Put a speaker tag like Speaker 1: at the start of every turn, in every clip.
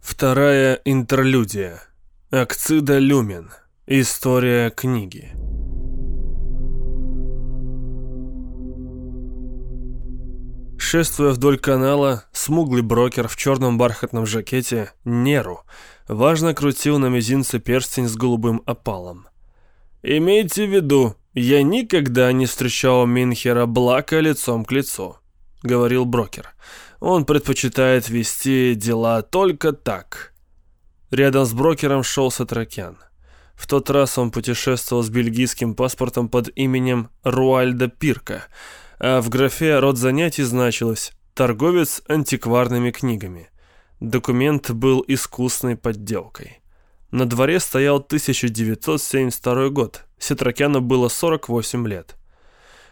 Speaker 1: Вторая интерлюдия. Акцида Люмен. История книги. Шествуя вдоль канала, смуглый брокер в черном бархатном жакете Неру важно крутил на мизинце перстень с голубым опалом. «Имейте в виду, я никогда не встречал Минхера Блака лицом к лицу», — говорил брокер. «Он предпочитает вести дела только так». Рядом с брокером шел Сатракян. В тот раз он путешествовал с бельгийским паспортом под именем Руальда Пирка — а в графе «Род занятий» значилось «Торговец антикварными книгами». Документ был искусной подделкой. На дворе стоял 1972 год. Сетракяну было 48 лет.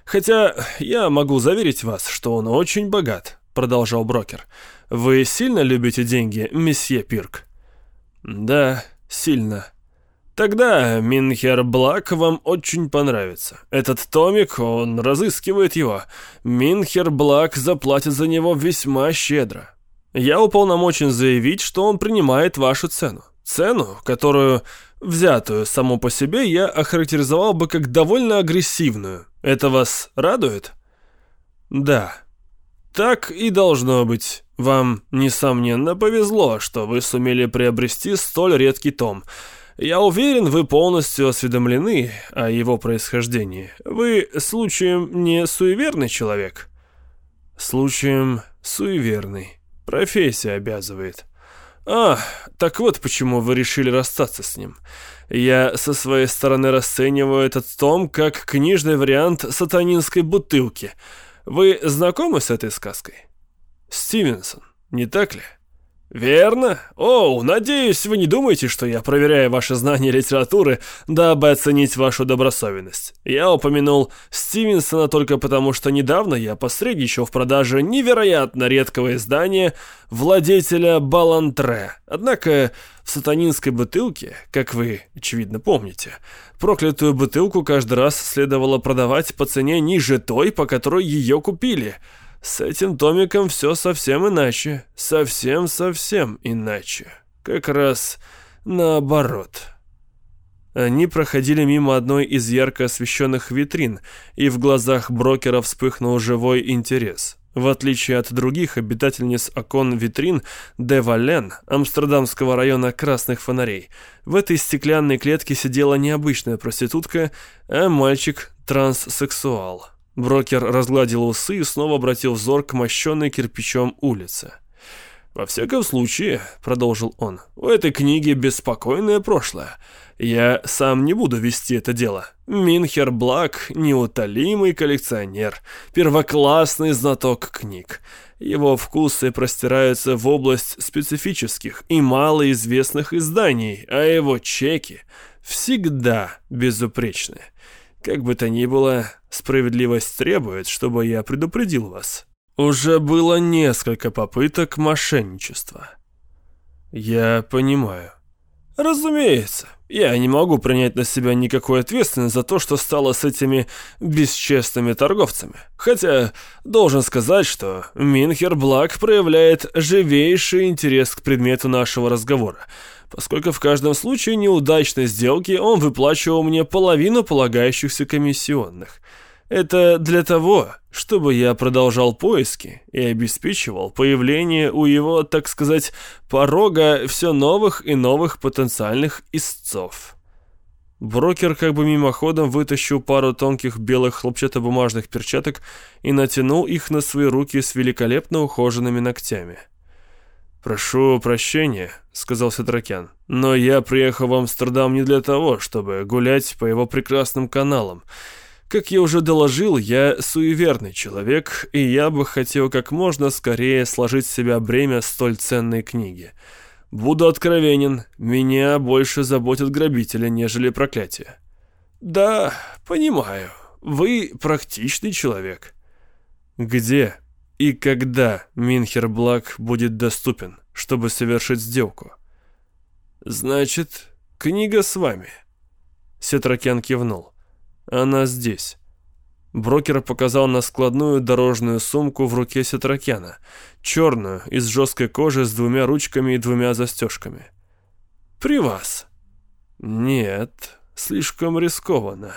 Speaker 1: «Хотя я могу заверить вас, что он очень богат», — продолжал брокер. «Вы сильно любите деньги, месье Пирк?» «Да, сильно», Тогда Минхер Блак вам очень понравится. Этот томик, он разыскивает его. Минхер Блак заплатит за него весьма щедро. Я уполномочен заявить, что он принимает вашу цену. Цену, которую, взятую само по себе, я охарактеризовал бы как довольно агрессивную. Это вас радует? Да. Так и должно быть. Вам, несомненно, повезло, что вы сумели приобрести столь редкий том – я уверен, вы полностью осведомлены о его происхождении. Вы, случаем, не суеверный человек?» «Случаем суеверный. Профессия обязывает». «А, так вот почему вы решили расстаться с ним. Я со своей стороны расцениваю этот том как книжный вариант сатанинской бутылки. Вы знакомы с этой сказкой?» «Стивенсон, не так ли?» «Верно? О, надеюсь, вы не думаете, что я проверяю ваши знания литературы, дабы оценить вашу добросовенность. Я упомянул Стивенсона только потому, что недавно я посредничал в продаже невероятно редкого издания владетеля Балантре. Однако сатанинской бутылке, как вы, очевидно, помните, проклятую бутылку каждый раз следовало продавать по цене ниже той, по которой ее купили». С этим томиком все совсем иначе. Совсем-совсем иначе. Как раз наоборот. Они проходили мимо одной из ярко освещенных витрин, и в глазах брокера вспыхнул живой интерес. В отличие от других обитательниц окон витрин де Вален, амстердамского района красных фонарей, в этой стеклянной клетке сидела необычная проститутка, а мальчик-транссексуал. Брокер разгладил усы и снова обратил взор к мощенной кирпичом улице. «Во всяком случае», — продолжил он, — «у этой книги беспокойное прошлое. Я сам не буду вести это дело. Минхер Блак — неутолимый коллекционер, первоклассный знаток книг. Его вкусы простираются в область специфических и малоизвестных изданий, а его чеки всегда безупречны. Как бы то ни было, справедливость требует, чтобы я предупредил вас. Уже было несколько попыток мошенничества. Я понимаю. Разумеется, я не могу принять на себя никакой ответственности за то, что стало с этими бесчестными торговцами. Хотя, должен сказать, что Минхер Блак проявляет живейший интерес к предмету нашего разговора поскольку в каждом случае неудачной сделки он выплачивал мне половину полагающихся комиссионных. Это для того, чтобы я продолжал поиски и обеспечивал появление у его, так сказать, порога все новых и новых потенциальных истцов. Брокер как бы мимоходом вытащил пару тонких белых хлопчатобумажных перчаток и натянул их на свои руки с великолепно ухоженными ногтями. «Прошу прощения», — сказал Сетракян, — «но я приехал в Амстердам не для того, чтобы гулять по его прекрасным каналам. Как я уже доложил, я суеверный человек, и я бы хотел как можно скорее сложить с себя бремя столь ценной книги. Буду откровенен, меня больше заботят грабители, нежели проклятие». «Да, понимаю, вы практичный человек». «Где и когда Минхерблак будет доступен, чтобы совершить сделку? Значит, книга с вами. Сетракян кивнул. Она здесь. Брокер показал на складную дорожную сумку в руке Сетракяна, черную, из жесткой кожи с двумя ручками и двумя застежками. «При вас?» «Нет, слишком рискованно».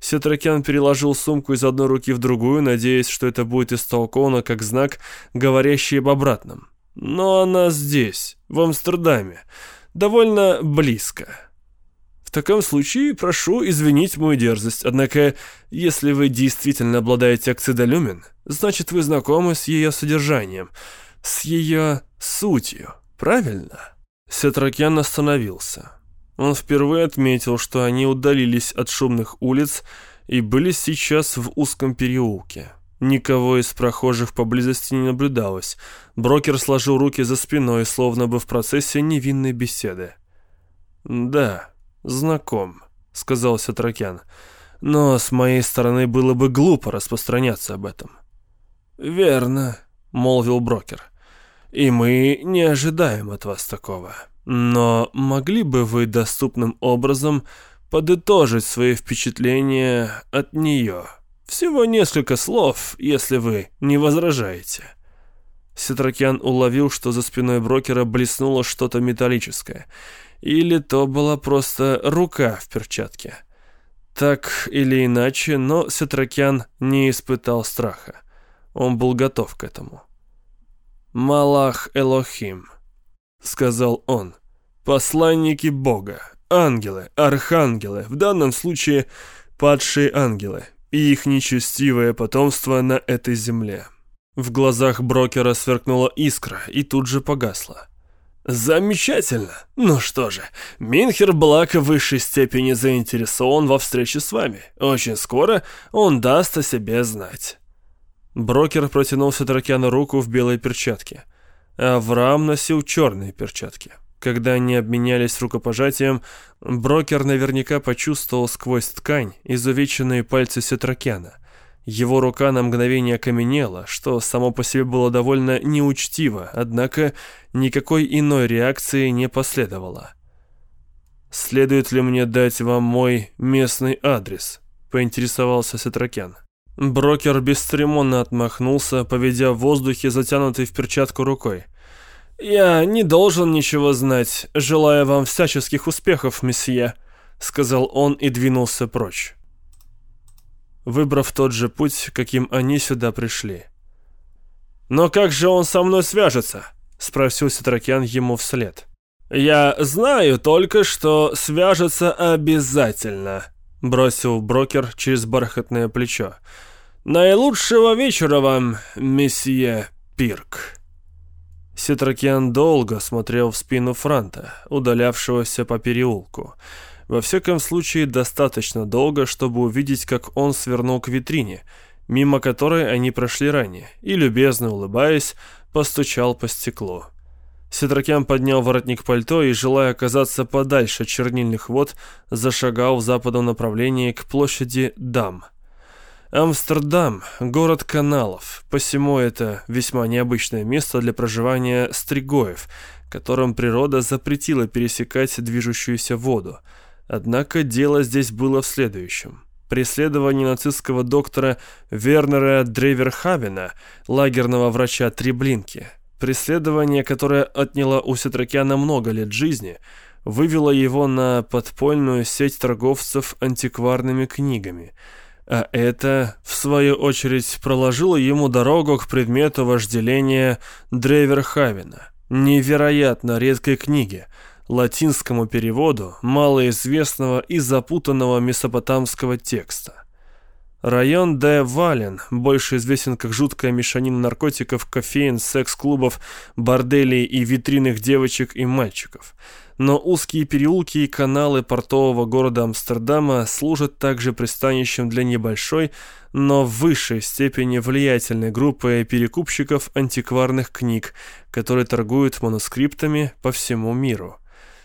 Speaker 1: Сетракян переложил сумку из одной руки в другую, надеясь, что это будет истолковано как знак, говорящий об обратном. «Но она здесь, в Амстердаме, довольно близко» таком случае прошу извинить мою дерзость, однако, если вы действительно обладаете акцидолюмен, значит, вы знакомы с ее содержанием, с ее сутью, правильно?» Сетракян остановился. Он впервые отметил, что они удалились от шумных улиц и были сейчас в узком переулке. Никого из прохожих поблизости не наблюдалось. Брокер сложил руки за спиной, словно бы в процессе невинной беседы. «Да», «Знаком», — сказал Сатракян. «Но с моей стороны было бы глупо распространяться об этом». «Верно», — молвил брокер. «И мы не ожидаем от вас такого. Но могли бы вы доступным образом подытожить свои впечатления от нее? Всего несколько слов, если вы не возражаете». Сетракян уловил, что за спиной брокера блеснуло что-то металлическое — или то была просто рука в перчатке. Так или иначе, но Сетракян не испытал страха. Он был готов к этому. «Малах Элохим», — сказал он, — «посланники Бога, ангелы, архангелы, в данном случае падшие ангелы и их нечестивое потомство на этой земле». В глазах брокера сверкнула искра и тут же погасла. Замечательно. Ну что же, Минхер Блак в высшей степени заинтересован во встрече с вами. Очень скоро он даст о себе знать. Брокер протянул Сатракяну руку в белой перчатке. Авраам носил черные перчатки. Когда они обменялись рукопожатием, брокер наверняка почувствовал сквозь ткань изувеченные пальцы Сетракяна. Его рука на мгновение окаменела, что само по себе было довольно неучтиво, однако никакой иной реакции не последовало. «Следует ли мне дать вам мой местный адрес?» — поинтересовался Сетракян. Брокер бесцеремонно отмахнулся, поведя в воздухе затянутой в перчатку рукой. «Я не должен ничего знать. Желаю вам всяческих успехов, месье», — сказал он и двинулся прочь выбрав тот же путь, каким они сюда пришли. «Но как же он со мной свяжется?» — спросил Ситракян ему вслед. «Я знаю только, что свяжется обязательно», — бросил брокер через бархатное плечо. «Наилучшего вечера вам, месье Пирк». Ситракиан долго смотрел в спину Франта, удалявшегося по переулку. Во всяком случае, достаточно долго, чтобы увидеть, как он свернул к витрине, мимо которой они прошли ранее, и, любезно улыбаясь, постучал по стеклу. Сетракян поднял воротник пальто и, желая оказаться подальше от чернильных вод, зашагал в западном направлении к площади Дам. Амстердам – город каналов, посему это весьма необычное место для проживания стригоев, которым природа запретила пересекать движущуюся воду – Однако дело здесь было в следующем. Преследование нацистского доктора Вернера Дрейверхавена, лагерного врача Треблинки, преследование, которое отняло у Сетракяна много лет жизни, вывело его на подпольную сеть торговцев антикварными книгами, а это, в свою очередь, проложило ему дорогу к предмету вожделения Дрейверхавена, невероятно редкой книге – латинскому переводу малоизвестного и запутанного месопотамского текста. Район Де Вален больше известен как жуткая мешанина наркотиков, кофеин, секс-клубов, борделей и витринных девочек и мальчиков. Но узкие переулки и каналы портового города Амстердама служат также пристанищем для небольшой, но в высшей степени влиятельной группы перекупщиков антикварных книг, которые торгуют манускриптами по всему миру.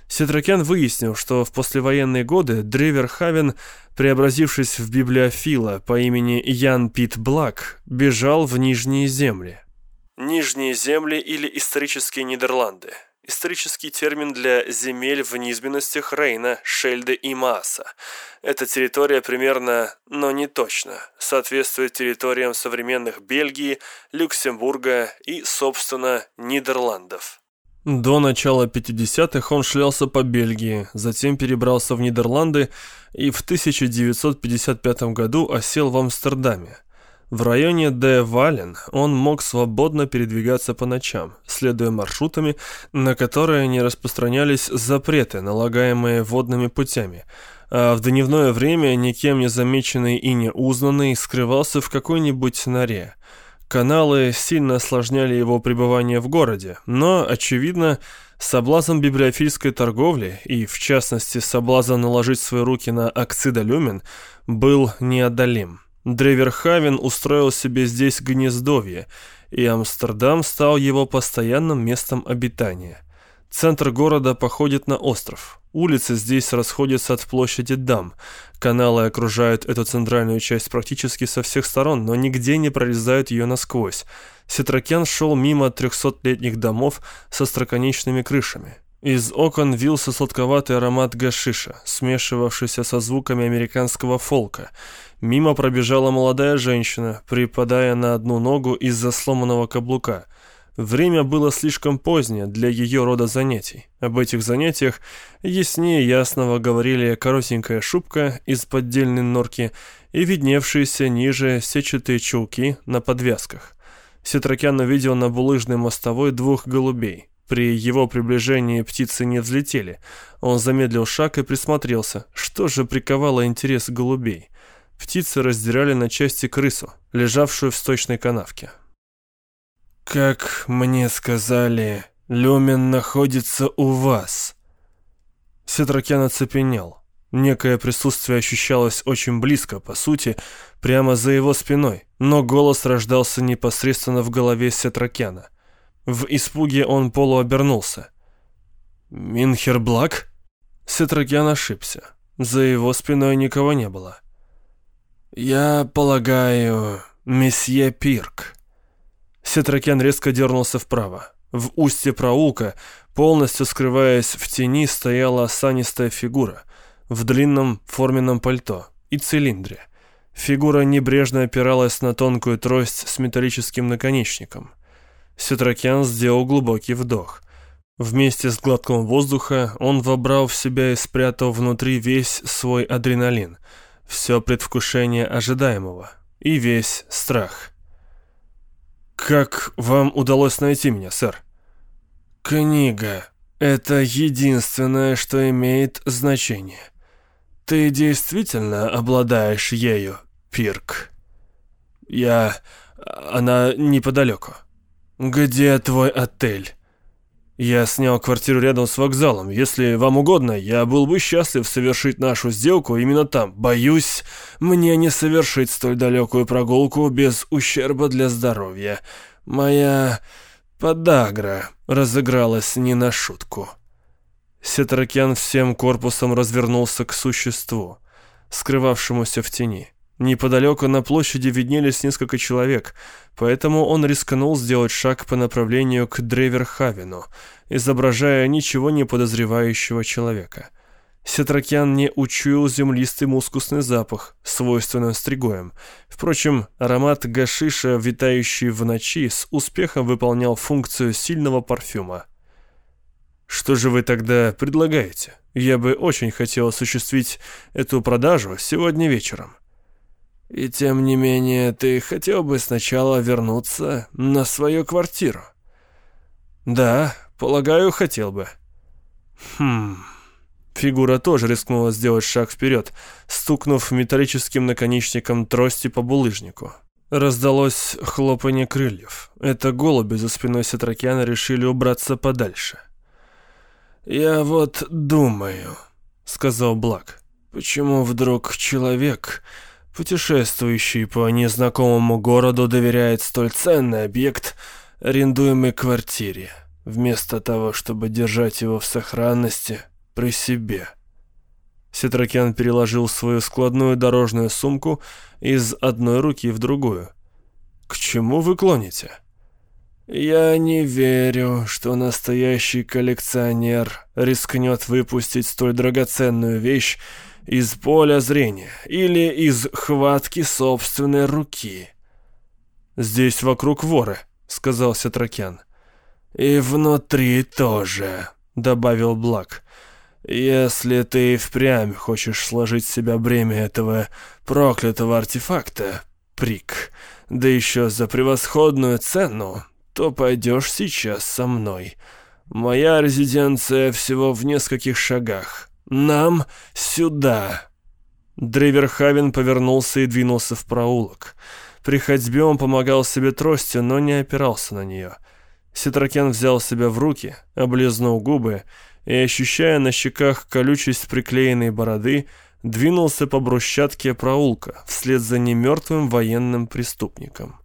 Speaker 1: Сетракян выяснил, что в послевоенные годы Древер Хавен, преобразившись в библиофила по имени Ян Пит Блак, бежал в Нижние земли. Нижние земли или исторические Нидерланды. исторический термин для земель в низменностях Рейна, Шельды и Мааса. Эта территория примерно, но не точно, соответствует территориям современных Бельгии, Люксембурга и, собственно, Нидерландов. До начала 50-х он шлялся по Бельгии, затем перебрался в Нидерланды и в 1955 году осел в Амстердаме. В районе Де Вален он мог свободно передвигаться по ночам, следуя маршрутами, на которые не распространялись запреты, налагаемые водными путями, а в дневное время, никем не замеченный и не узнанный, скрывался в какой-нибудь норе. Каналы сильно осложняли его пребывание в городе, но, очевидно, соблазн библиофильской торговли и, в частности, соблазн наложить свои руки на оксидолюмен был неодолим. Древерхавен устроил себе здесь гнездовье, и Амстердам стал его постоянным местом обитания. Центр города походит на остров. Улицы здесь расходятся от площади Дам. Каналы окружают эту центральную часть практически со всех сторон, но нигде не прорезают ее насквозь. Сетракен шел мимо трехсотлетних домов со строконечными крышами. Из окон вился сладковатый аромат гашиша, смешивавшийся со звуками американского фолка. Мимо пробежала молодая женщина, припадая на одну ногу из-за сломанного каблука. Время было слишком позднее для ее рода занятий. Об этих занятиях яснее ясного говорили коротенькая шубка из поддельной норки и видневшиеся ниже сетчатые чулки на подвязках. Сетракян увидел на булыжной мостовой двух голубей. При его приближении птицы не взлетели. Он замедлил шаг и присмотрелся. Что же приковало интерес голубей? Птицы раздирали на части крысу, лежавшую в сточной канавке. «Как мне сказали, люмен находится у вас». Сетракен оцепенел. Некое присутствие ощущалось очень близко, по сути, прямо за его спиной, но голос рождался непосредственно в голове Сетракена – в испуге он полуобернулся. «Минхерблак?» Сетракян ошибся. За его спиной никого не было. «Я полагаю, месье Пирк». Сетракян резко дернулся вправо. В устье проулка, полностью скрываясь в тени, стояла осанистая фигура в длинном форменном пальто и цилиндре. Фигура небрежно опиралась на тонкую трость с металлическим наконечником. Сетракян сделал глубокий вдох. Вместе с глотком воздуха он вобрал в себя и спрятал внутри весь свой адреналин, все предвкушение ожидаемого и весь страх. «Как вам удалось найти меня, сэр?» «Книга. Это единственное, что имеет значение. Ты действительно обладаешь ею, Пирк?» «Я... она неподалеку». «Где твой отель?» «Я снял квартиру рядом с вокзалом. Если вам угодно, я был бы счастлив совершить нашу сделку именно там. Боюсь, мне не совершить столь далекую прогулку без ущерба для здоровья. Моя подагра разыгралась не на шутку». Сетракян всем корпусом развернулся к существу, скрывавшемуся в тени. Неподалеку на площади виднелись несколько человек, поэтому он рискнул сделать шаг по направлению к Дрейверхавену, изображая ничего не подозревающего человека. Сетракян не учуял землистый мускусный запах, свойственный стригоем. Впрочем, аромат гашиша, витающий в ночи, с успехом выполнял функцию сильного парфюма. «Что же вы тогда предлагаете? Я бы очень хотел осуществить эту продажу сегодня вечером». И тем не менее, ты хотел бы сначала вернуться на свою квартиру? Да, полагаю, хотел бы. Хм... Фигура тоже рискнула сделать шаг вперед, стукнув металлическим наконечником трости по булыжнику. Раздалось хлопанье крыльев. Это голуби за спиной Сетракиана решили убраться подальше. «Я вот думаю», — сказал Блак, — «почему вдруг человек Путешествующий по незнакомому городу доверяет столь ценный объект арендуемой квартире, вместо того, чтобы держать его в сохранности при себе. Сетракян переложил свою складную дорожную сумку из одной руки в другую. «К чему вы клоните?» «Я не верю, что настоящий коллекционер рискнет выпустить столь драгоценную вещь из поля зрения или из хватки собственной руки». «Здесь вокруг воры», — сказал Сетракян. «И внутри тоже», — добавил Блак. «Если ты впрямь хочешь сложить себя бремя этого проклятого артефакта, Прик, да еще за превосходную цену, то пойдешь сейчас со мной. Моя резиденция всего в нескольких шагах. Нам сюда!» Дрейверхавен повернулся и двинулся в проулок. При ходьбе он помогал себе тростью, но не опирался на нее. Ситрокен взял себя в руки, облизнул губы и, ощущая на щеках колючесть приклеенной бороды, двинулся по брусчатке проулка вслед за немертвым военным преступником.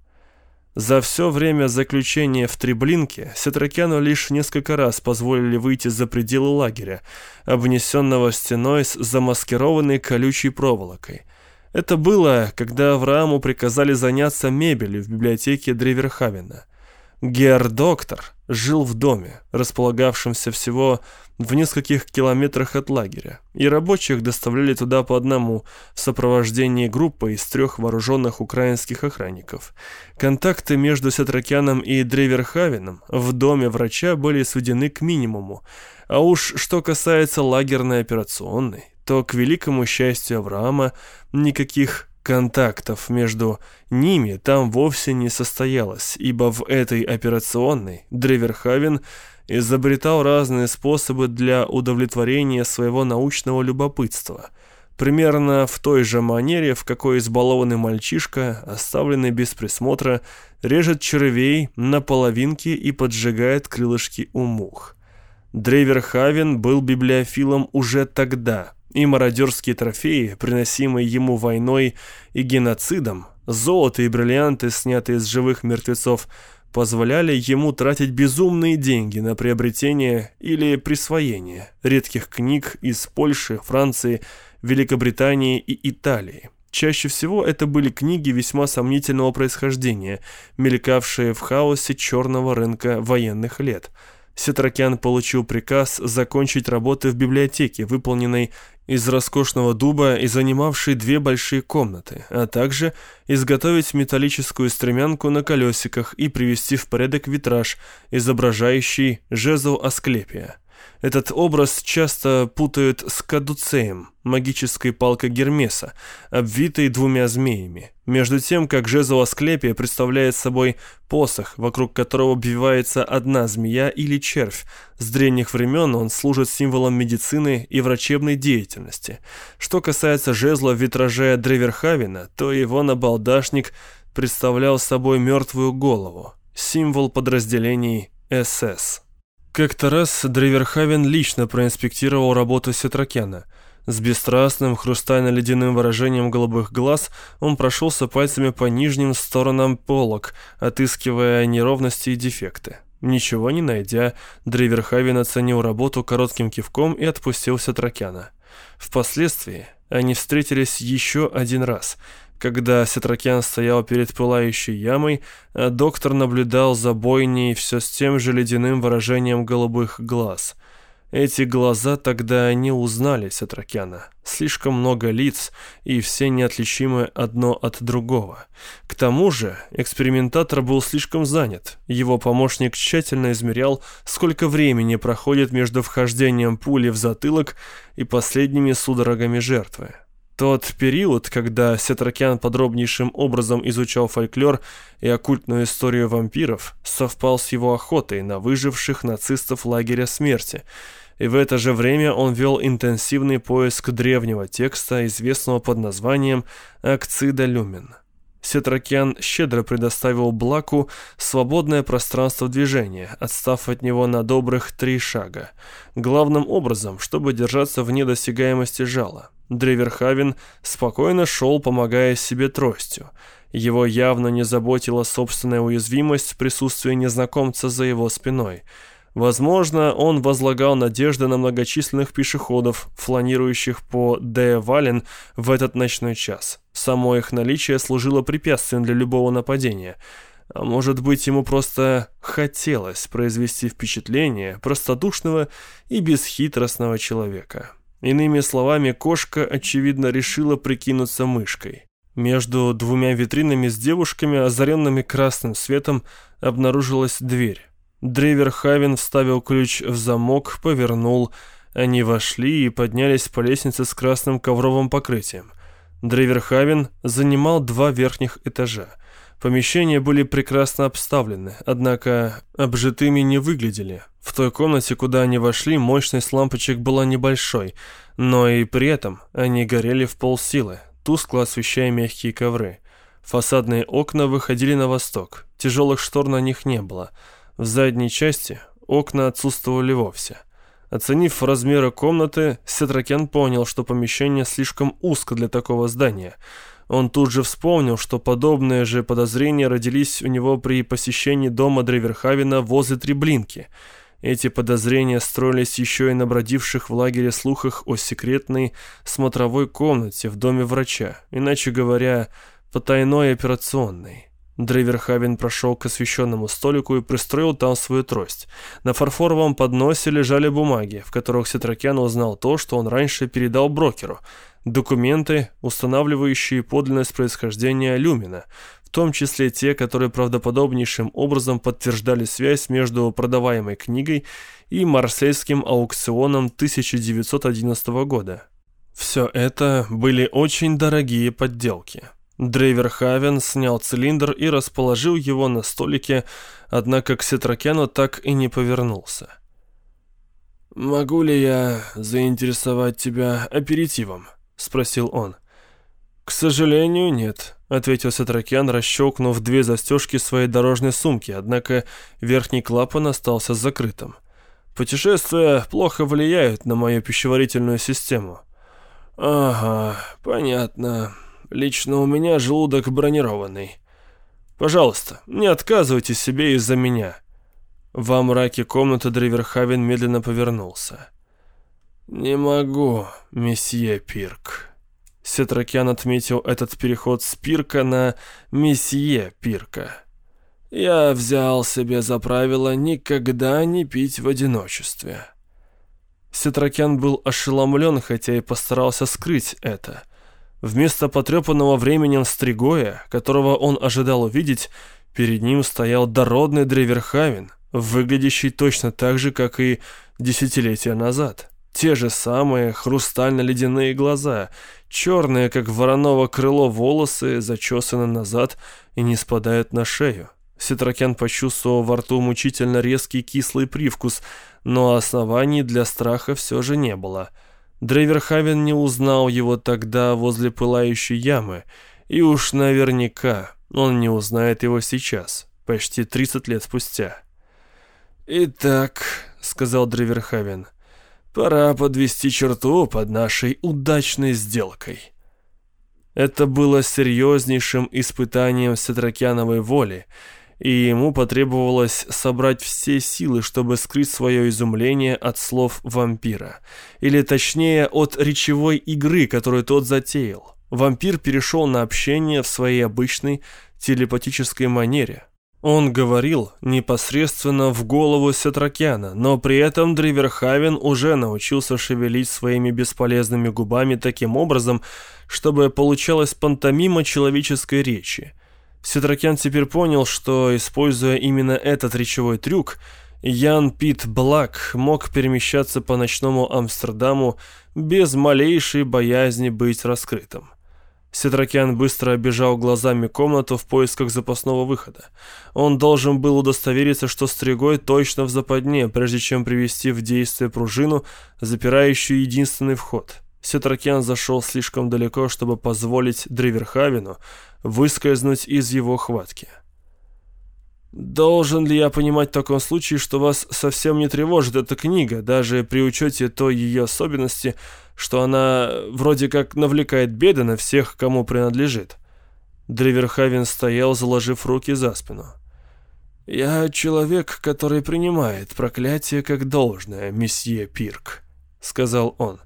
Speaker 1: За все время заключения в Треблинке Сетракяну лишь несколько раз позволили выйти за пределы лагеря, обнесенного стеной с замаскированной колючей проволокой. Это было, когда Аврааму приказали заняться мебелью в библиотеке Дриверхавена. Гер-доктор жил в доме, располагавшемся всего в нескольких километрах от лагеря, и рабочих доставляли туда по одному в сопровождении группы из трех вооруженных украинских охранников. Контакты между Сетракяном и Древерхавеном в доме врача были сведены к минимуму, а уж что касается лагерной операционной, то, к великому счастью Авраама, никаких контактов между ними там вовсе не состоялось, ибо в этой операционной Древерхавен – изобретал разные способы для удовлетворения своего научного любопытства. Примерно в той же манере, в какой избалованный мальчишка, оставленный без присмотра, режет червей на половинки и поджигает крылышки у мух. Дрейвер Хавен был библиофилом уже тогда, и мародерские трофеи, приносимые ему войной и геноцидом, золото и бриллианты, снятые из живых мертвецов, позволяли ему тратить безумные деньги на приобретение или присвоение редких книг из Польши, Франции, Великобритании и Италии. Чаще всего это были книги весьма сомнительного происхождения, мелькавшие в хаосе черного рынка военных лет – Сетракян получил приказ закончить работы в библиотеке, выполненной из роскошного дуба и занимавшей две большие комнаты, а также изготовить металлическую стремянку на колесиках и привести в порядок витраж, изображающий жезл Асклепия. Этот образ часто путают с кадуцеем, магической палкой Гермеса, обвитой двумя змеями. Между тем, как жезл Асклепия представляет собой посох, вокруг которого обвивается одна змея или червь. С древних времен он служит символом медицины и врачебной деятельности. Что касается жезла в витраже Древерхавена, то его набалдашник представлял собой мертвую голову, символ подразделений СС. Как-то раз Дрейверхавен лично проинспектировал работу Сетракена. С бесстрастным, хрустально-ледяным выражением голубых глаз он прошелся пальцами по нижним сторонам полок, отыскивая неровности и дефекты. Ничего не найдя, Дрейверхавен оценил работу коротким кивком и отпустил Сетракяна. Впоследствии они встретились еще один раз – когда Сетракян стоял перед пылающей ямой, а доктор наблюдал за бойней все с тем же ледяным выражением голубых глаз. Эти глаза тогда не узнали Сетракяна. Слишком много лиц, и все неотличимы одно от другого. К тому же экспериментатор был слишком занят. Его помощник тщательно измерял, сколько времени проходит между вхождением пули в затылок и последними судорогами жертвы. Тот период, когда Сетракян подробнейшим образом изучал фольклор и оккультную историю вампиров, совпал с его охотой на выживших нацистов лагеря смерти, и в это же время он вел интенсивный поиск древнего текста, известного под названием «Акцида люмен». Сетракян щедро предоставил Блаку свободное пространство движения, отстав от него на добрых три шага. Главным образом, чтобы держаться вне досягаемости жала. Древерхавен спокойно шел, помогая себе тростью. Его явно не заботила собственная уязвимость в присутствии незнакомца за его спиной. Возможно, он возлагал надежды на многочисленных пешеходов, фланирующих по Де Вален в этот ночной час. Само их наличие служило препятствием для любого нападения – А может быть, ему просто хотелось произвести впечатление простодушного и бесхитростного человека. Иными словами, кошка, очевидно, решила прикинуться мышкой. Между двумя витринами с девушками, озаренными красным светом, обнаружилась дверь. Дрейвер Хавин вставил ключ в замок, повернул. Они вошли и поднялись по лестнице с красным ковровым покрытием. Дрейвер Хавин занимал два верхних этажа. Помещения были прекрасно обставлены, однако обжитыми не выглядели. В той комнате, куда они вошли, мощность лампочек была небольшой, но и при этом они горели в полсилы, тускло освещая мягкие ковры. Фасадные окна выходили на восток, тяжелых штор на них не было. В задней части окна отсутствовали вовсе. Оценив размеры комнаты, Сетракен понял, что помещение слишком узко для такого здания. Он тут же вспомнил, что подобные же подозрения родились у него при посещении дома Древерхавена возле Треблинки – эти подозрения строились еще и на бродивших в лагере слухах о секретной смотровой комнате в доме врача, иначе говоря, потайной операционной. Дрейверхавен прошел к освещенному столику и пристроил там свою трость. На фарфоровом подносе лежали бумаги, в которых Сетракян узнал то, что он раньше передал брокеру. Документы, устанавливающие подлинность происхождения Люмина, том числе те, которые правдоподобнейшим образом подтверждали связь между продаваемой книгой и марсельским аукционом 1911 года. Все это были очень дорогие подделки. Дрейвер Хавен снял цилиндр и расположил его на столике, однако к Сетракяну так и не повернулся. «Могу ли я заинтересовать тебя аперитивом?» — спросил он. «К сожалению, нет», — ответил Сатракян, расщелкнув две застежки своей дорожной сумки, однако верхний клапан остался закрытым. «Путешествия плохо влияют на мою пищеварительную систему». «Ага, понятно. Лично у меня желудок бронированный. Пожалуйста, не отказывайте себе из-за меня». Во мраке комнаты Дриверхавен медленно повернулся. «Не могу, месье Пирк». Сетракян отметил этот переход с Пирка на месье Пирка. «Я взял себе за правило никогда не пить в одиночестве». Сетракян был ошеломлен, хотя и постарался скрыть это. Вместо потрепанного временем Стригоя, которого он ожидал увидеть, перед ним стоял дородный Древерхавен, выглядящий точно так же, как и десятилетия назад. Те же самые хрустально-ледяные глаза, черные, как вороново крыло, волосы зачесаны назад и не спадают на шею. Ситрокен почувствовал во рту мучительно резкий кислый привкус, но оснований для страха все же не было. Дрейверхавен не узнал его тогда возле пылающей ямы, и уж наверняка он не узнает его сейчас, почти 30 лет спустя. «Итак», — сказал Дрейверхавен, Пора подвести черту под нашей удачной сделкой. Это было серьезнейшим испытанием Сетракяновой воли, и ему потребовалось собрать все силы, чтобы скрыть свое изумление от слов вампира. Или точнее, от речевой игры, которую тот затеял. Вампир перешел на общение в своей обычной телепатической манере – он говорил непосредственно в голову Сетракяна, но при этом Дриверхавен уже научился шевелить своими бесполезными губами таким образом, чтобы получалась пантомима человеческой речи. Сетракян теперь понял, что, используя именно этот речевой трюк, Ян Пит Блак мог перемещаться по ночному Амстердаму без малейшей боязни быть раскрытым. Сетракян быстро обежал глазами комнату в поисках запасного выхода. Он должен был удостовериться, что Стригой точно в западне, прежде чем привести в действие пружину, запирающую единственный вход. Сетракян зашел слишком далеко, чтобы позволить Дриверхавину выскользнуть из его хватки. Должен ли я понимать в таком случае, что вас совсем не тревожит эта книга, даже при учете той ее особенности, что она вроде как навлекает беды на всех, кому принадлежит? Дриверхавен стоял, заложив руки за спину. «Я человек, который принимает проклятие как должное, месье Пирк», — сказал он.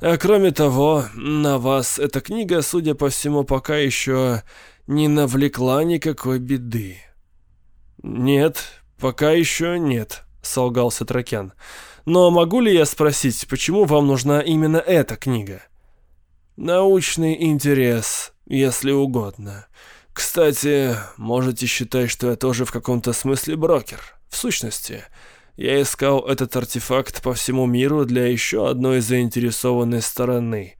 Speaker 1: «А кроме того, на вас эта книга, судя по всему, пока еще не навлекла никакой беды. «Нет, пока еще нет», — солгал Сатракян. «Но могу ли я спросить, почему вам нужна именно эта книга?» «Научный интерес, если угодно. Кстати, можете считать, что я тоже в каком-то смысле брокер. В сущности, я искал этот артефакт по всему миру для еще одной заинтересованной стороны.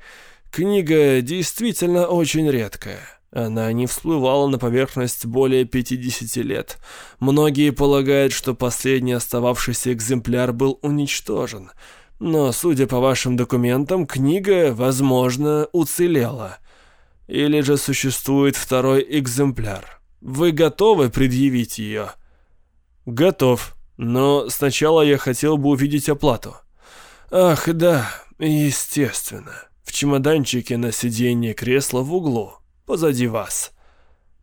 Speaker 1: Книга действительно очень редкая. Она не всплывала на поверхность более 50 лет. Многие полагают, что последний остававшийся экземпляр был уничтожен. Но, судя по вашим документам, книга, возможно, уцелела. Или же существует второй экземпляр. Вы готовы предъявить ее? Готов. Но сначала я хотел бы увидеть оплату. Ах, да, естественно. В чемоданчике на сиденье кресла в углу, позади вас.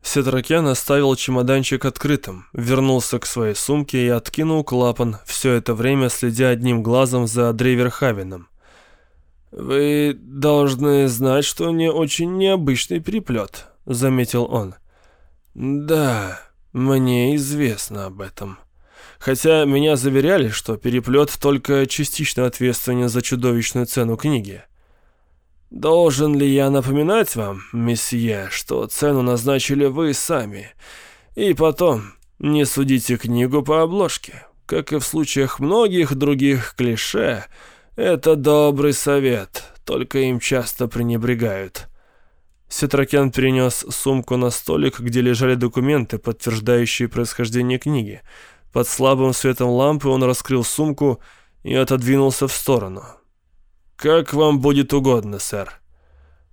Speaker 1: Сетракян оставил чемоданчик открытым, вернулся к своей сумке и откинул клапан, все это время следя одним глазом за Дрейверхавеном. «Вы должны знать, что не очень необычный переплет», — заметил он. «Да, мне известно об этом. Хотя меня заверяли, что переплет только частично ответственен за чудовищную цену книги». «Должен ли я напоминать вам, месье, что цену назначили вы сами? И потом, не судите книгу по обложке. Как и в случаях многих других клише, это добрый совет, только им часто пренебрегают». Сетракен перенес сумку на столик, где лежали документы, подтверждающие происхождение книги. Под слабым светом лампы он раскрыл сумку и отодвинулся в сторону. «Как вам будет угодно, сэр».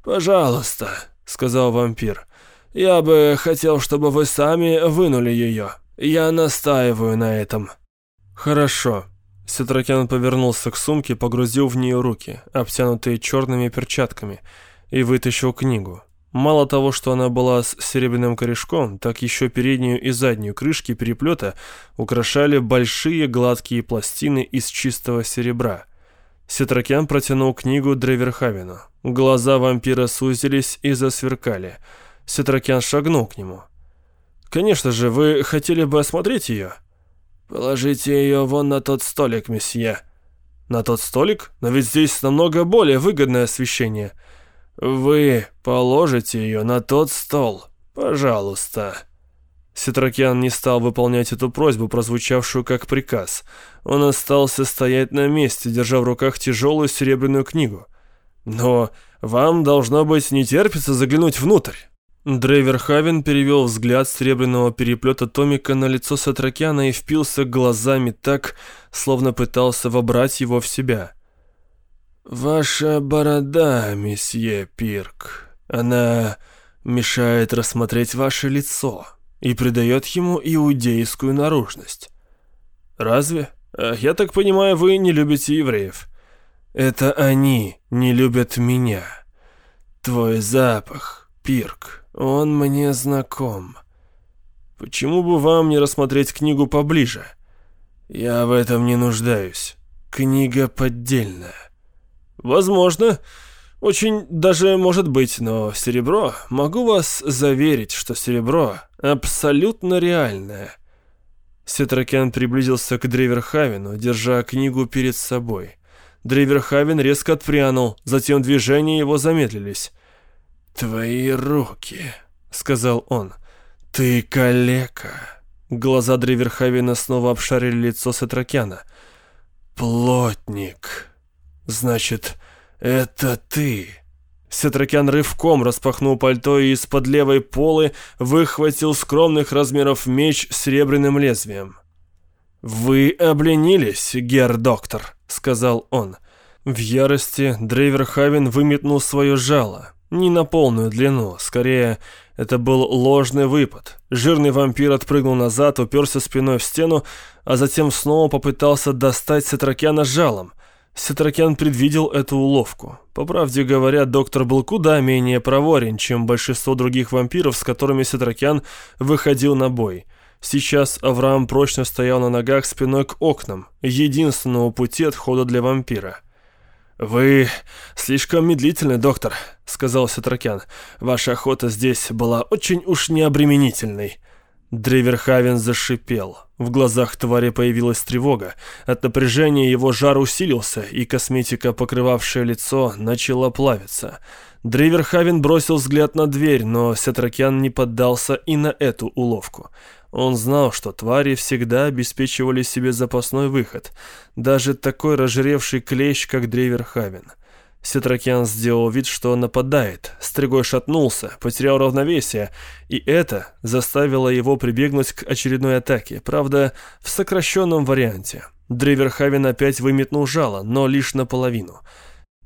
Speaker 1: «Пожалуйста», — сказал вампир. «Я бы хотел, чтобы вы сами вынули ее. Я настаиваю на этом». «Хорошо». Сетракян повернулся к сумке, погрузил в нее руки, обтянутые черными перчатками, и вытащил книгу. Мало того, что она была с серебряным корешком, так еще переднюю и заднюю крышки переплета украшали большие гладкие пластины из чистого серебра. Сетракян протянул книгу Дрейверхавену. Глаза вампира сузились и засверкали. Сетракян шагнул к нему. «Конечно же, вы хотели бы осмотреть ее?» «Положите ее вон на тот столик, месье». «На тот столик? Но ведь здесь намного более выгодное освещение». «Вы положите ее на тот стол, пожалуйста». Сетракян не стал выполнять эту просьбу, прозвучавшую как приказ. Он остался стоять на месте, держа в руках тяжелую серебряную книгу. «Но вам, должно быть, не терпится заглянуть внутрь». Дрейвер Хавен перевел взгляд серебряного переплета Томика на лицо Сатракяна и впился глазами так, словно пытался вобрать его в себя. «Ваша борода, месье Пирк, она мешает рассмотреть ваше лицо и придает ему иудейскую наружность. Разве? Я так понимаю, вы не любите евреев. Это они не любят меня. Твой запах, Пирк, он мне знаком. Почему бы вам не рассмотреть книгу поближе? Я в этом не нуждаюсь. Книга поддельная. Возможно. Очень даже может быть, но серебро... Могу вас заверить, что серебро абсолютно реальное. Сетракен приблизился к Дрейверхавену, держа книгу перед собой. Дрейверхавен резко отпрянул, затем движения его замедлились. «Твои руки», — сказал он. «Ты калека». Глаза Дрейверхавена снова обшарили лицо Сетракяна. «Плотник. Значит, это ты». Сетракян рывком распахнул пальто и из-под левой полы выхватил скромных размеров меч с серебряным лезвием. «Вы обленились, гер-доктор», — сказал он. В ярости Дрейвер Хавен выметнул свое жало. Не на полную длину, скорее, это был ложный выпад. Жирный вампир отпрыгнул назад, уперся спиной в стену, а затем снова попытался достать Сетракяна жалом. Сетракян предвидел эту уловку. По правде говоря, доктор был куда менее проворен, чем большинство других вампиров, с которыми Сетракян выходил на бой. Сейчас Авраам прочно стоял на ногах спиной к окнам, единственного пути отхода для вампира. «Вы слишком медлительны, доктор», — сказал Сетракян. «Ваша охота здесь была очень уж необременительной». Дрейверхавен зашипел. В глазах твари появилась тревога. От напряжения его жар усилился, и косметика, покрывавшая лицо, начала плавиться. Дрейверхавен бросил взгляд на дверь, но Сетракян не поддался и на эту уловку. Он знал, что твари всегда обеспечивали себе запасной выход, даже такой разжиревший клещ, как Дрейверхавен. Сетракян сделал вид, что нападает. Стригой шатнулся, потерял равновесие, и это заставило его прибегнуть к очередной атаке, правда, в сокращенном варианте. Дриверхавен опять выметнул жало, но лишь наполовину.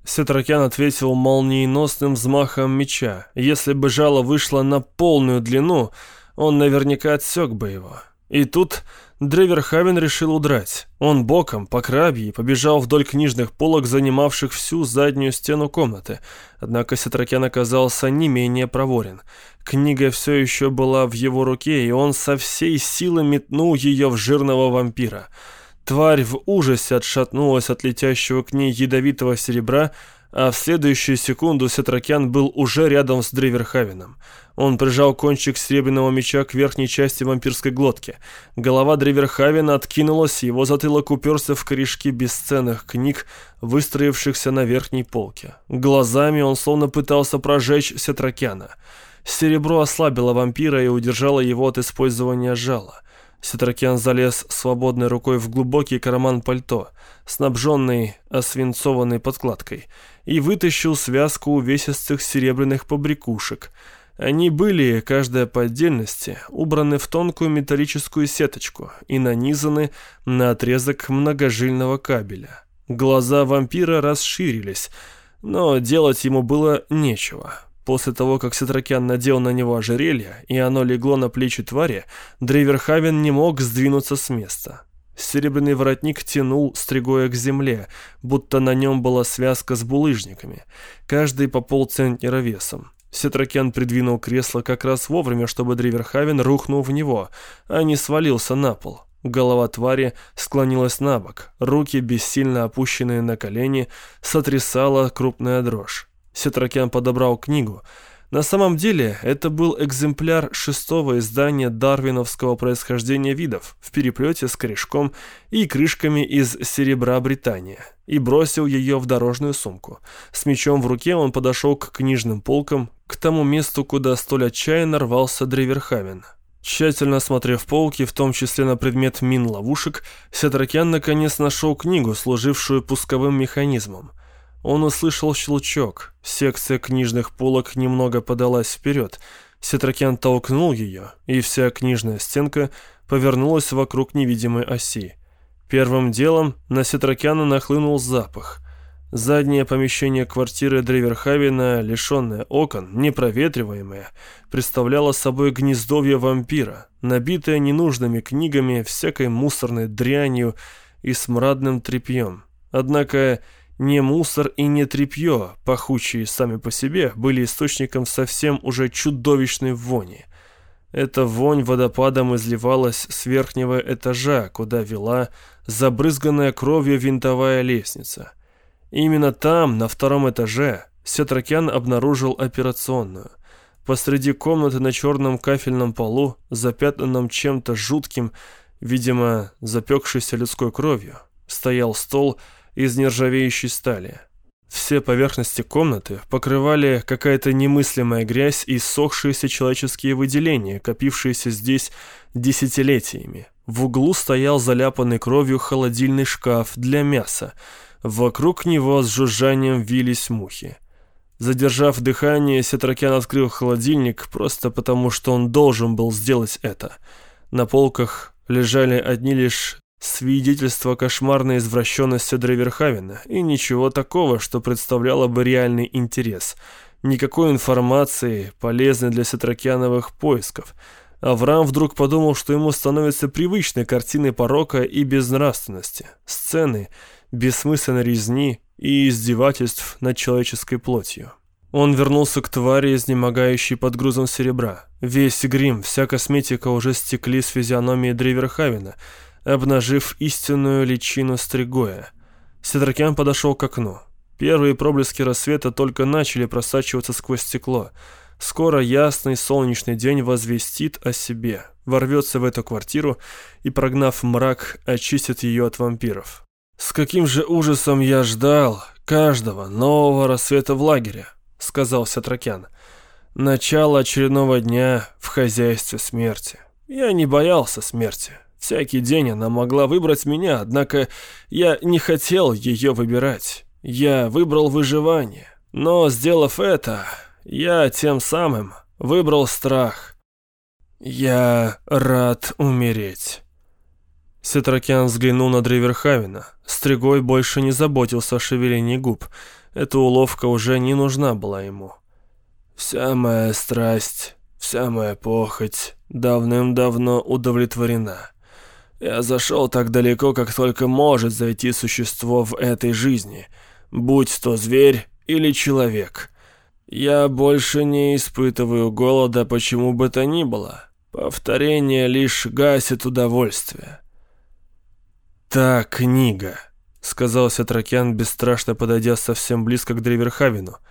Speaker 1: Сетракян ответил молниеносным взмахом меча. Если бы жало вышло на полную длину, он наверняка отсек бы его. И тут Древерхавен решил удрать. Он боком, по крабье, побежал вдоль книжных полок, занимавших всю заднюю стену комнаты. Однако Сетракян оказался не менее проворен. Книга все еще была в его руке, и он со всей силы метнул ее в жирного вампира. Тварь в ужасе отшатнулась от летящего к ней ядовитого серебра, а в следующую секунду Сетракян был уже рядом с Дриверхавеном. Он прижал кончик серебряного меча к верхней части вампирской глотки. Голова Дриверхавена откинулась, его затылок уперся в корешки бесценных книг, выстроившихся на верхней полке. Глазами он словно пытался прожечь Сетракяна. Серебро ослабило вампира и удержало его от использования жала. Сетракян залез свободной рукой в глубокий карман пальто, снабженный освинцованной подкладкой, и вытащил связку увесистых серебряных побрякушек. Они были, каждая по отдельности, убраны в тонкую металлическую сеточку и нанизаны на отрезок многожильного кабеля. Глаза вампира расширились, но делать ему было нечего. После того, как Сетракян надел на него ожерелье, и оно легло на плечи твари, Дрейверхавен не мог сдвинуться с места. Серебряный воротник тянул стригоя к земле, будто на нем была связка с булыжниками, каждый по полцентнера весом. Сетракен придвинул кресло как раз вовремя, чтобы Дриверхавен рухнул в него, а не свалился на пол. Голова твари склонилась на бок, руки, бессильно опущенные на колени, сотрясала крупная дрожь. Сетракян подобрал книгу. На самом деле, это был экземпляр шестого издания дарвиновского происхождения видов в переплете с корешком и крышками из серебра Британия и бросил ее в дорожную сумку. С мечом в руке он подошел к книжным полкам, к тому месту, куда столь отчаянно рвался Древерхамен. Тщательно осмотрев полки, в том числе на предмет мин-ловушек, Сетракян наконец нашел книгу, служившую пусковым механизмом – он услышал щелчок. Секция книжных полок немного подалась вперед. Сетракян толкнул ее, и вся книжная стенка повернулась вокруг невидимой оси. Первым делом на Сетракяна нахлынул запах. Заднее помещение квартиры Древерхавена, лишенное окон, непроветриваемое, представляло собой гнездовье вампира, набитое ненужными книгами, всякой мусорной дрянью и смрадным тряпьем. Однако не мусор и не тряпье, пахучие сами по себе, были источником совсем уже чудовищной вони. Эта вонь водопадом изливалась с верхнего этажа, куда вела забрызганная кровью винтовая лестница. Именно там, на втором этаже, Сетракян обнаружил операционную. Посреди комнаты на черном кафельном полу, запятнанном чем-то жутким, видимо, запекшейся людской кровью, стоял стол, из нержавеющей стали. Все поверхности комнаты покрывали какая-то немыслимая грязь и сохшиеся человеческие выделения, копившиеся здесь десятилетиями. В углу стоял заляпанный кровью холодильный шкаф для мяса. Вокруг него с жужжанием вились мухи. Задержав дыхание, Сетракян открыл холодильник просто потому, что он должен был сделать это. На полках лежали одни лишь Свидетельство кошмарной извращенности Дрейверхавена и ничего такого, что представляло бы реальный интерес. Никакой информации, полезной для Сетракяновых поисков. Авраам вдруг подумал, что ему становится привычной картиной порока и безнравственности, сцены, бессмысленной резни и издевательств над человеческой плотью. Он вернулся к твари, изнемогающей под грузом серебра. Весь грим, вся косметика уже стекли с физиономии Дрейверхавена – обнажив истинную личину Стригоя. Седракян подошел к окну. Первые проблески рассвета только начали просачиваться сквозь стекло. Скоро ясный солнечный день возвестит о себе. ворвется в эту квартиру и, прогнав мрак, очистит ее от вампиров. С каким же ужасом я ждал каждого нового рассвета в лагере, сказал Сатракян. Начало очередного дня в хозяйстве смерти. Я не боялся смерти. Всякий день она могла выбрать меня, однако я не хотел ее выбирать. Я выбрал выживание. Но, сделав это, я тем самым выбрал страх. Я рад умереть. Сетракян взглянул на Дриверхавена. Стригой больше не заботился о шевелении губ. Эта уловка уже не нужна была ему. «Вся моя страсть, вся моя похоть давным-давно удовлетворена. Я зашел так далеко, как только может зайти существо в этой жизни, будь то зверь или человек. Я больше не испытываю голода, почему бы то ни было. Повторение лишь гасит удовольствие». «Та книга», — сказал Сатракян, бесстрашно подойдя совсем близко к Дриверхавину —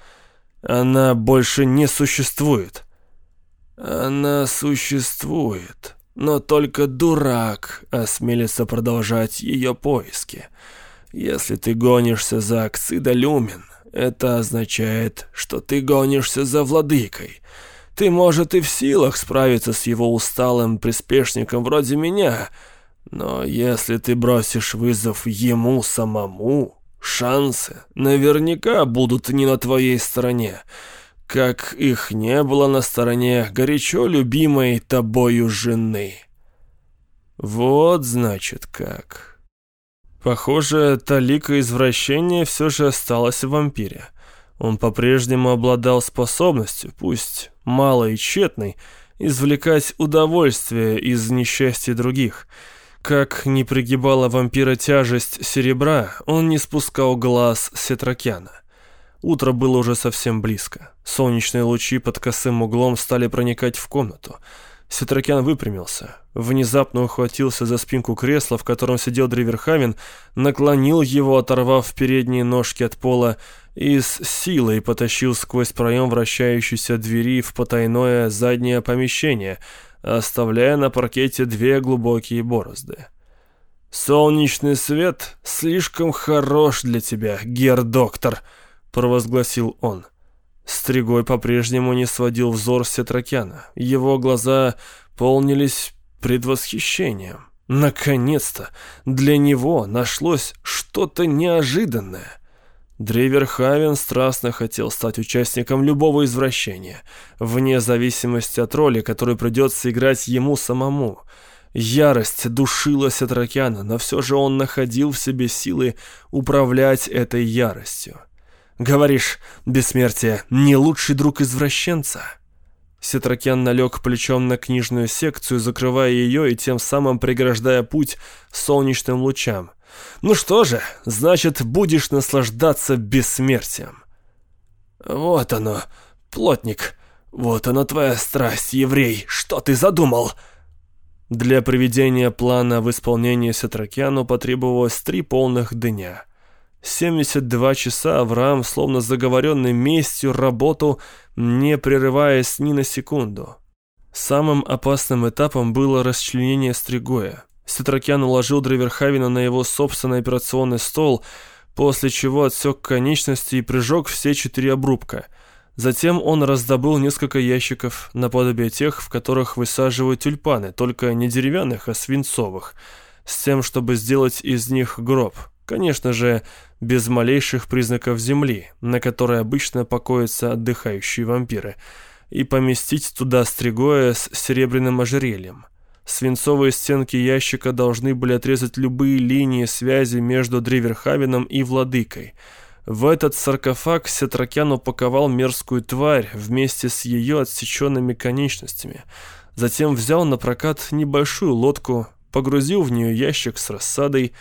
Speaker 1: она больше не существует. Она существует, но только дурак осмелится продолжать ее поиски. Если ты гонишься за Аксидолюмен, это означает, что ты гонишься за владыкой. Ты, может, и в силах справиться с его усталым приспешником вроде меня, но если ты бросишь вызов ему самому, Шансы наверняка будут не на твоей стороне, как их не было на стороне горячо любимой тобою жены. Вот значит как. Похоже, талика извращения все же осталась в вампире. Он по-прежнему обладал способностью, пусть малой и тщетной, извлекать удовольствие из несчастья других – как не пригибала вампира тяжесть серебра, он не спускал глаз Сетракяна. Утро было уже совсем близко. Солнечные лучи под косым углом стали проникать в комнату. Сетракян выпрямился, внезапно ухватился за спинку кресла, в котором сидел Дриверхавен, наклонил его, оторвав передние ножки от пола, и с силой потащил сквозь проем вращающейся двери в потайное заднее помещение — оставляя на паркете две глубокие борозды. «Солнечный свет слишком хорош для тебя, гер-доктор», — провозгласил он. Стригой по-прежнему не сводил взор с Сетракяна. Его глаза полнились предвосхищением. Наконец-то для него нашлось что-то неожиданное. Дрейверхавен страстно хотел стать участником любого извращения, вне зависимости от роли, которую придется играть ему самому. Ярость душила Сетракяна, но все же он находил в себе силы управлять этой яростью. «Говоришь, бессмертие не лучший друг извращенца?» Сетракян налег плечом на книжную секцию, закрывая ее и тем самым преграждая путь солнечным лучам – ну что же, значит, будешь наслаждаться бессмертием. Вот оно, плотник. Вот она твоя страсть, еврей. Что ты задумал? Для приведения плана в исполнение Сетракяну потребовалось три полных дня. 72 часа Авраам, словно заговоренный местью, работу, не прерываясь ни на секунду. Самым опасным этапом было расчленение Стригоя. Сетракян уложил Драверхавина на его собственный операционный стол, после чего отсек конечности и прижег все четыре обрубка. Затем он раздобыл несколько ящиков, наподобие тех, в которых высаживают тюльпаны, только не деревянных, а свинцовых, с тем, чтобы сделать из них гроб. Конечно же, без малейших признаков земли, на которой обычно покоятся отдыхающие вампиры, и поместить туда стригоя с серебряным ожерельем. Свинцовые стенки ящика должны были отрезать любые линии связи между Дриверхавеном и Владыкой. В этот саркофаг Сетракян упаковал мерзкую тварь вместе с ее отсеченными конечностями. Затем взял на прокат небольшую лодку, погрузил в нее ящик с рассадой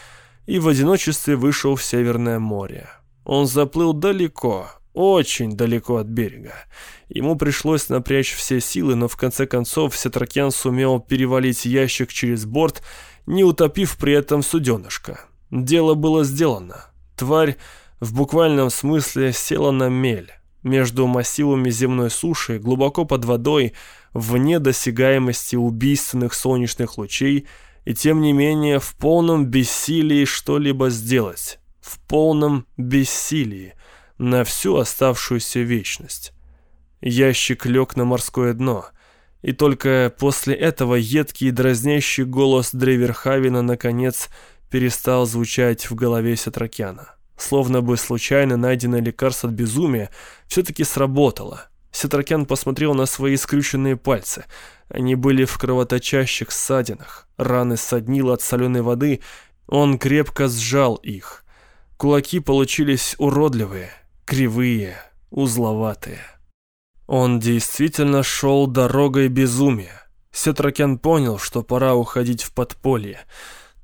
Speaker 1: и в одиночестве вышел в Северное море. Он заплыл далеко, очень далеко от берега. Ему пришлось напрячь все силы, но в конце концов Сетракян сумел перевалить ящик через борт, не утопив при этом суденышко. Дело было сделано. Тварь в буквальном смысле села на мель. Между массивами земной суши, глубоко под водой, вне досягаемости убийственных солнечных лучей и тем не менее в полном бессилии что-либо сделать, в полном бессилии на всю оставшуюся вечность. Ящик лег на морское дно, и только после этого едкий и дразнящий голос Дрейверхавена наконец перестал звучать в голове Сетракяна. Словно бы случайно найденное лекарство от безумия все-таки сработало. Сетракян посмотрел на свои скрюченные пальцы. Они были в кровоточащих ссадинах. Раны соднило от соленой воды. Он крепко сжал их. Кулаки получились уродливые, кривые, узловатые. Он действительно шел дорогой безумия. Сетракян понял, что пора уходить в подполье,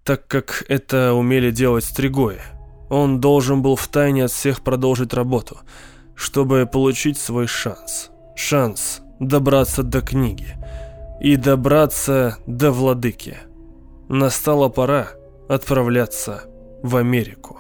Speaker 1: так как это умели делать стригои. Он должен был втайне от всех продолжить работу, чтобы получить свой шанс. Шанс добраться до книги и добраться до владыки. Настала пора отправляться в Америку.